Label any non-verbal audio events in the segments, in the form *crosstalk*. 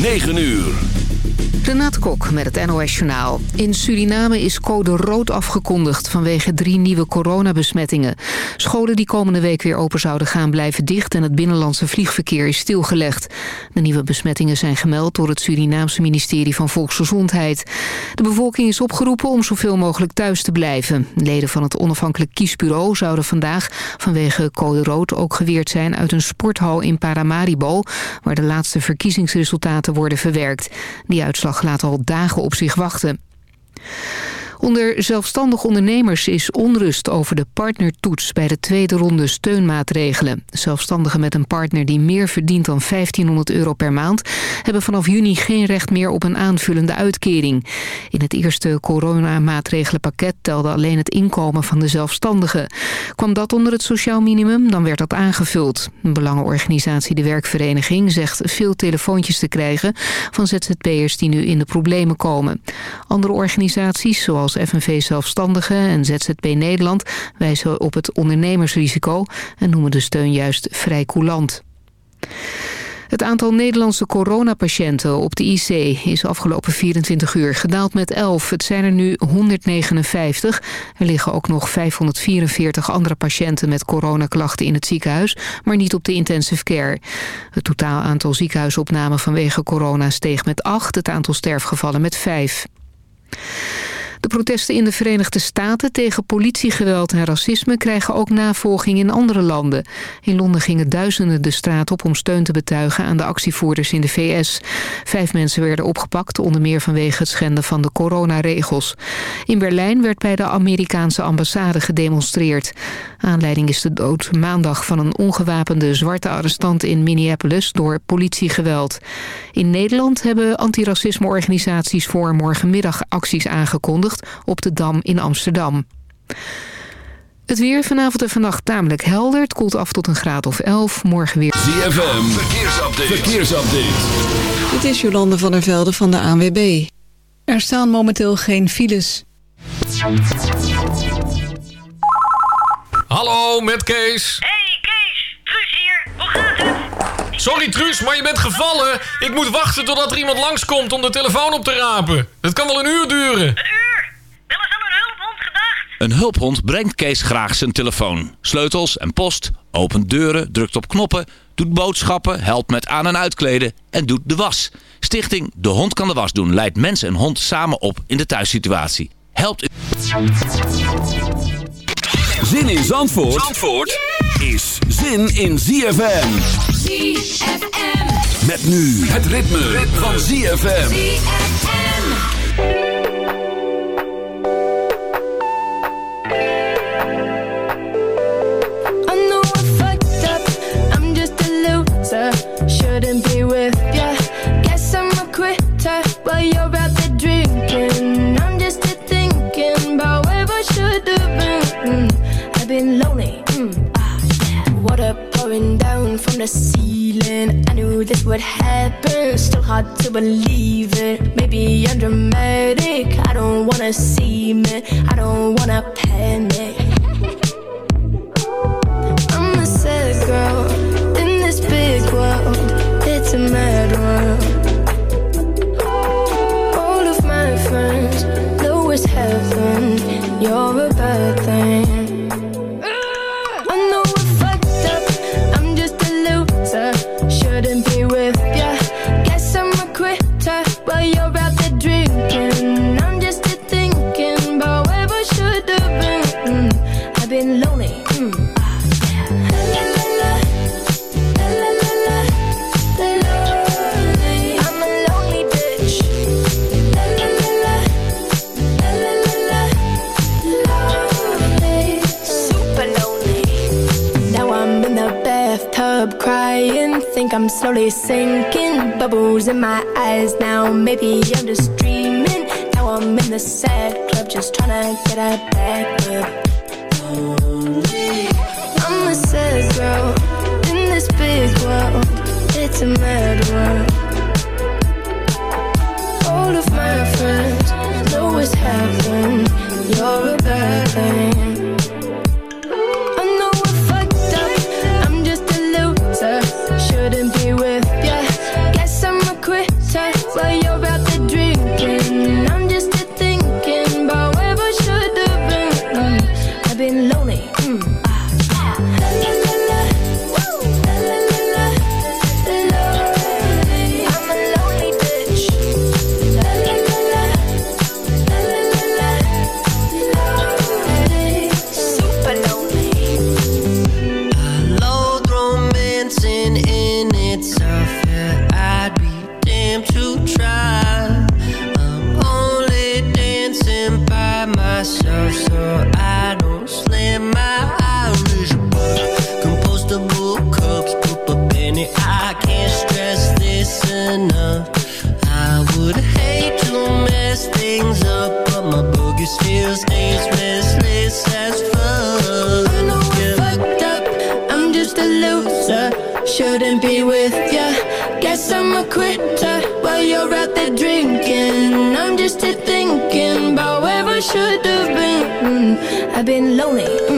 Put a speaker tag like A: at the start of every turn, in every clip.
A: 9 uur.
B: Renate Kok met het NOS Journaal. In Suriname is code rood afgekondigd vanwege drie nieuwe coronabesmettingen. Scholen die komende week weer open zouden gaan blijven dicht... en het binnenlandse vliegverkeer is stilgelegd. De nieuwe besmettingen zijn gemeld door het Surinaamse ministerie van Volksgezondheid. De bevolking is opgeroepen om zoveel mogelijk thuis te blijven. Leden van het onafhankelijk kiesbureau zouden vandaag vanwege code rood... ook geweerd zijn uit een sporthal in Paramaribo... waar de laatste verkiezingsresultaten worden verwerkt. Die uitslag laat al dagen op zich wachten. Onder zelfstandig ondernemers is onrust over de partnertoets bij de tweede ronde steunmaatregelen. Zelfstandigen met een partner die meer verdient dan 1500 euro per maand... hebben vanaf juni geen recht meer op een aanvullende uitkering. In het eerste coronamaatregelenpakket telde alleen het inkomen van de zelfstandigen. Kwam dat onder het sociaal minimum, dan werd dat aangevuld. Een belangenorganisatie De Werkvereniging zegt veel telefoontjes te krijgen... van ZZP'ers die nu in de problemen komen. Andere organisaties, zoals zoals FNV Zelfstandigen en ZZP Nederland wijzen op het ondernemersrisico en noemen de steun juist vrij coulant. Het aantal Nederlandse coronapatiënten op de IC is afgelopen 24 uur gedaald met 11. Het zijn er nu 159. Er liggen ook nog 544 andere patiënten met coronaklachten in het ziekenhuis, maar niet op de intensive care. Het totaal aantal ziekenhuisopnamen vanwege corona steeg met 8, het aantal sterfgevallen met 5. De protesten in de Verenigde Staten tegen politiegeweld en racisme krijgen ook navolging in andere landen. In Londen gingen duizenden de straat op om steun te betuigen aan de actievoerders in de VS. Vijf mensen werden opgepakt, onder meer vanwege het schenden van de coronaregels. In Berlijn werd bij de Amerikaanse ambassade gedemonstreerd. Aanleiding is de dood maandag van een ongewapende zwarte arrestant in Minneapolis door politiegeweld. In Nederland hebben antiracismeorganisaties voor morgenmiddag acties aangekondigd op de Dam in Amsterdam. Het weer vanavond en vannacht tamelijk helder. Het koelt af tot een graad of 11. Morgen weer...
A: ZFM, verkeersupdate. verkeersupdate.
C: Dit is Jolande van der Velde van de ANWB. Er staan momenteel geen files.
D: Hallo, met Kees.
E: Hey Kees, Truus hier. Hoe gaat het?
D: Sorry Truus, maar je bent gevallen. Ik moet wachten totdat er iemand langskomt om de telefoon op te rapen. Het kan wel een uur duren.
E: Een uur? Wel eens aan een hulphond gedacht?
F: Een hulphond brengt Kees graag zijn telefoon. Sleutels en post, opent deuren, drukt op knoppen, doet boodschappen, helpt met aan- en uitkleden en doet de was. Stichting De Hond kan de was doen leidt mens en hond samen op in de thuissituatie. Helpt u...
A: Zin in Zandvoort, Zandvoort is zin in ZFM.
G: ZFM.
A: Met nu het ritme, van ZFM.
H: I been lonely. Mm, ah. Water pouring down from the ceiling. I knew this would happen. Still hard to believe it. Maybe I'm dramatic. I don't wanna see me. I don't wanna panic. I'm a sad girl in this big world. now. Maybe I'm just
I: been lonely.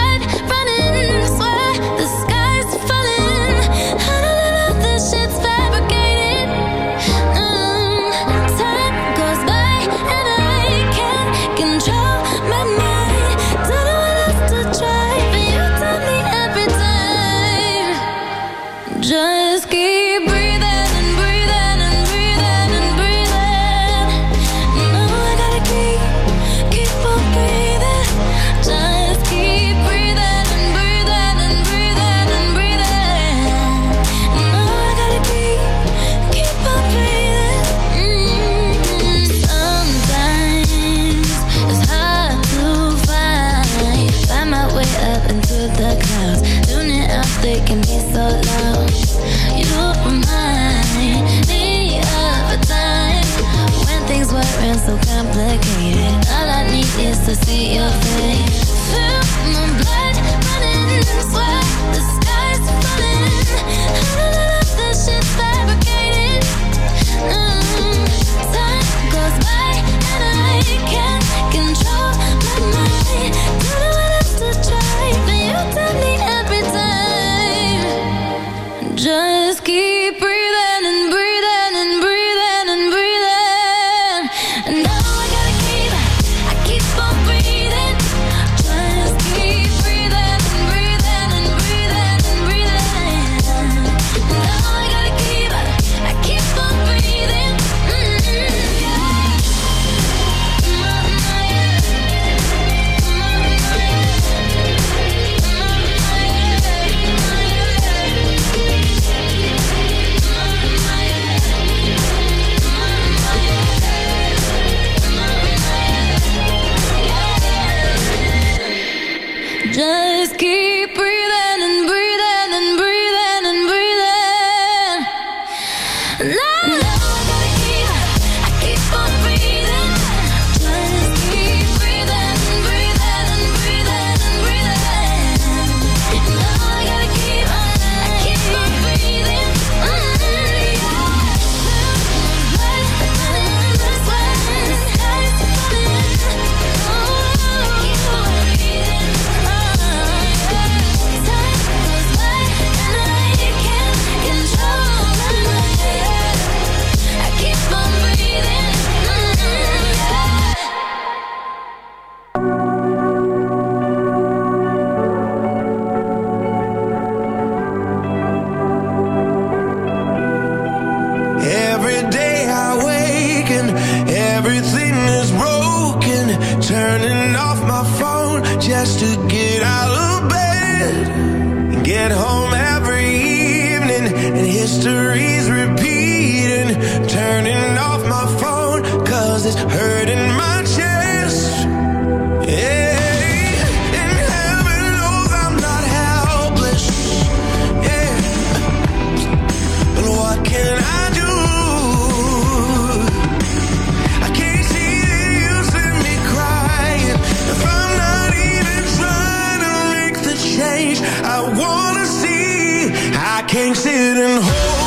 G: can't
J: sit and hope.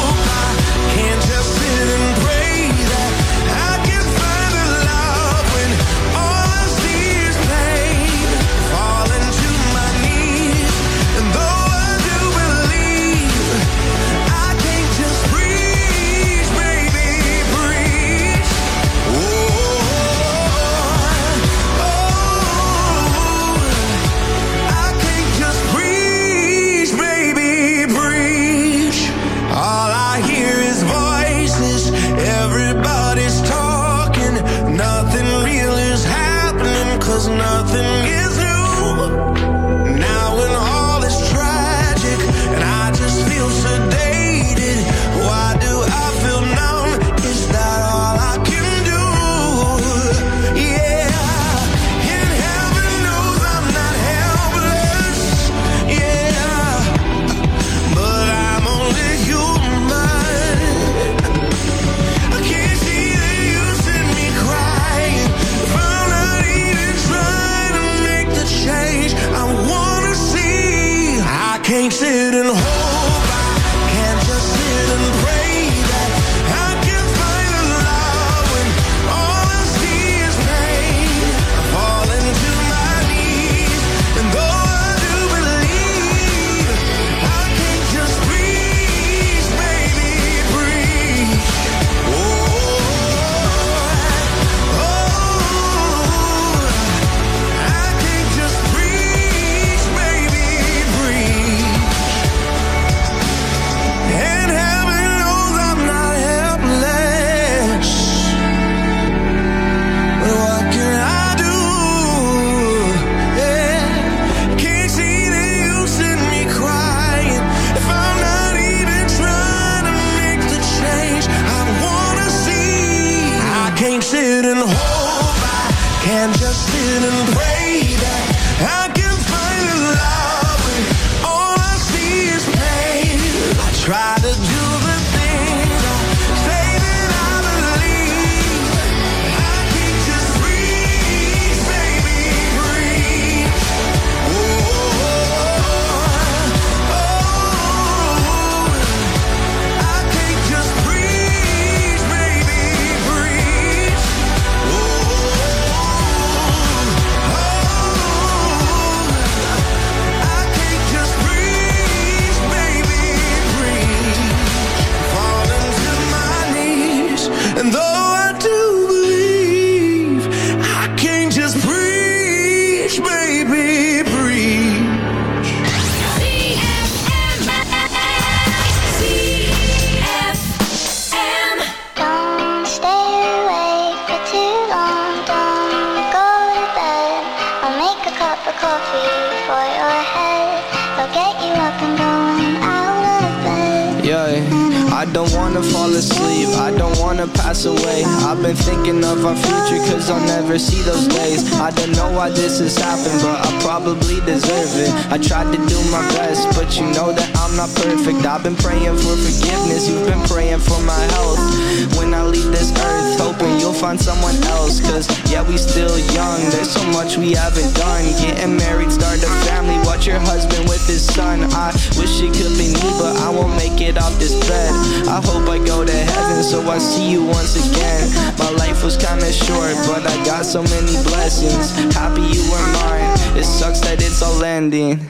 J: Yeah,
K: we still young, there's so much we haven't done. Getting married, start a family, watch your husband with his son. I wish it could be me, but I won't make it off this bed. I hope I go to heaven, so I see you once again. My life was kinda short, but I got so many blessings. Happy you were mine, it sucks that it's all ending.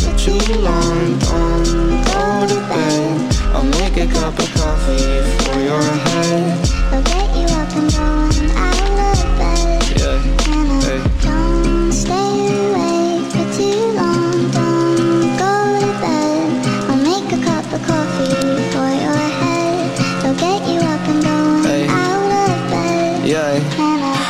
K: For too long, don't go to bed. I'll make a cup of coffee for your head.
L: They'll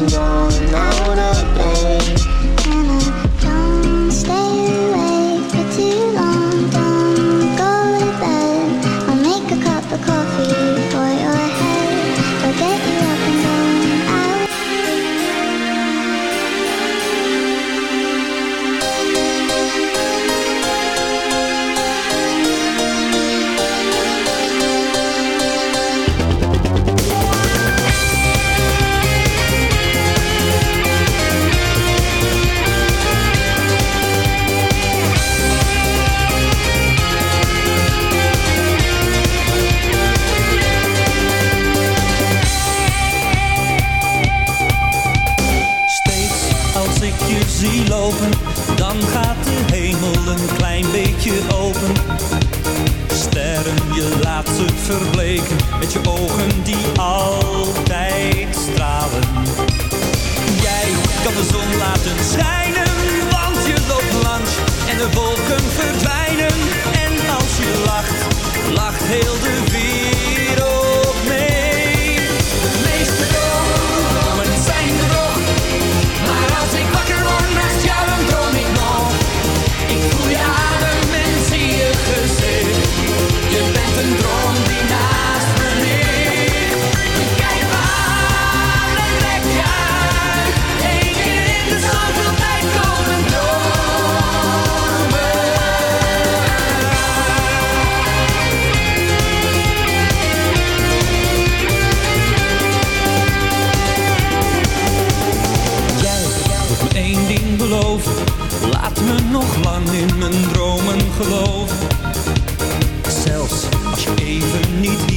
K: get you up and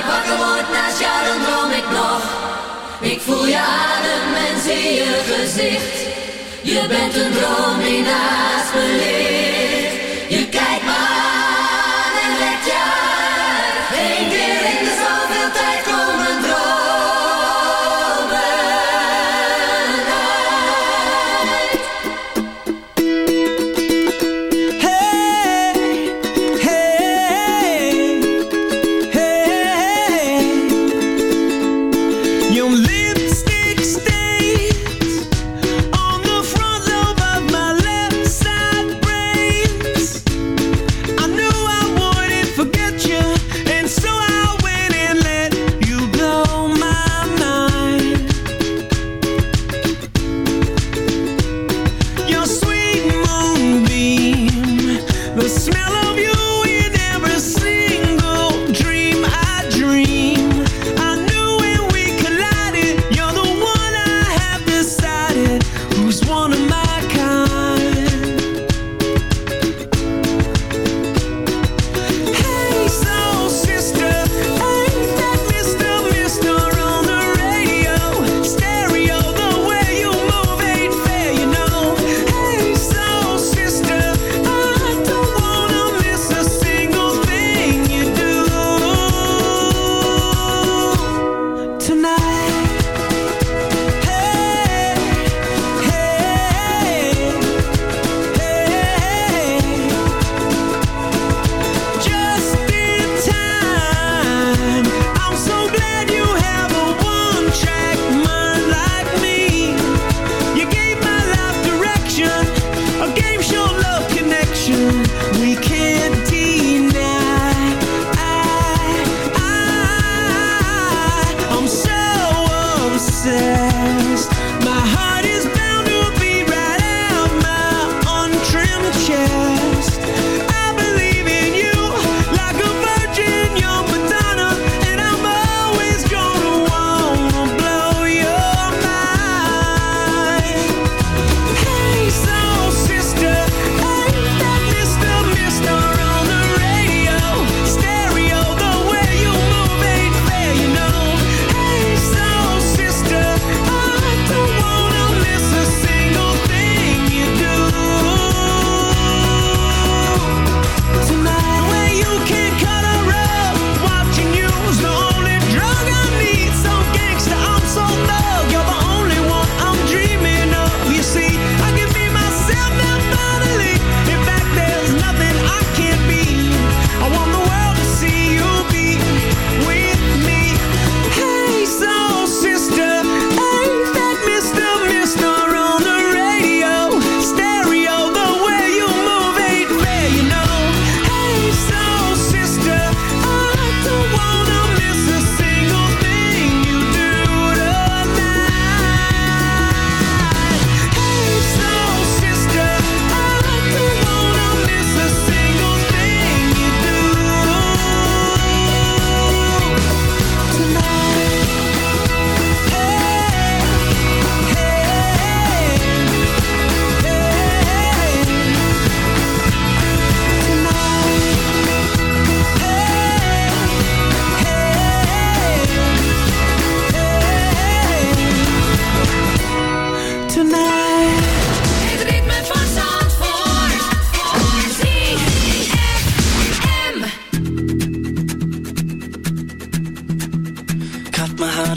M: ik wakker word naast jou dan droom ik nog. Ik voel je adem en zie je gezicht. Je bent een droom die naast me ligt.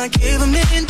N: not
O: giving in.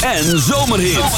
A: en zomerhits.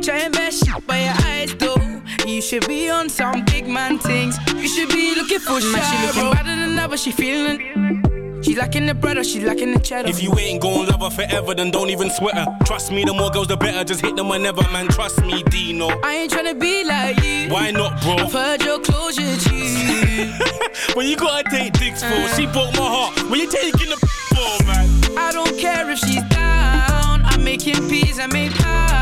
P: Try and mess up by your eyes, though. You should be on some big man things. You should be looking for shit. She looking better than ever, she feeling. She lacking the bread or she lacking the cheddar.
Q: If you ain't gon' love her forever, then don't even sweat her. Trust me, the more girls, the better. Just hit them whenever, man. Trust me, Deno.
P: I ain't tryna be like you.
Q: Why not, bro?
P: I've heard your closure, G. *laughs*
Q: when you gotta take dicks for, she broke my heart. When you taking the *laughs* for, man.
P: I don't care if she's down. I'm making peas, I make pounds.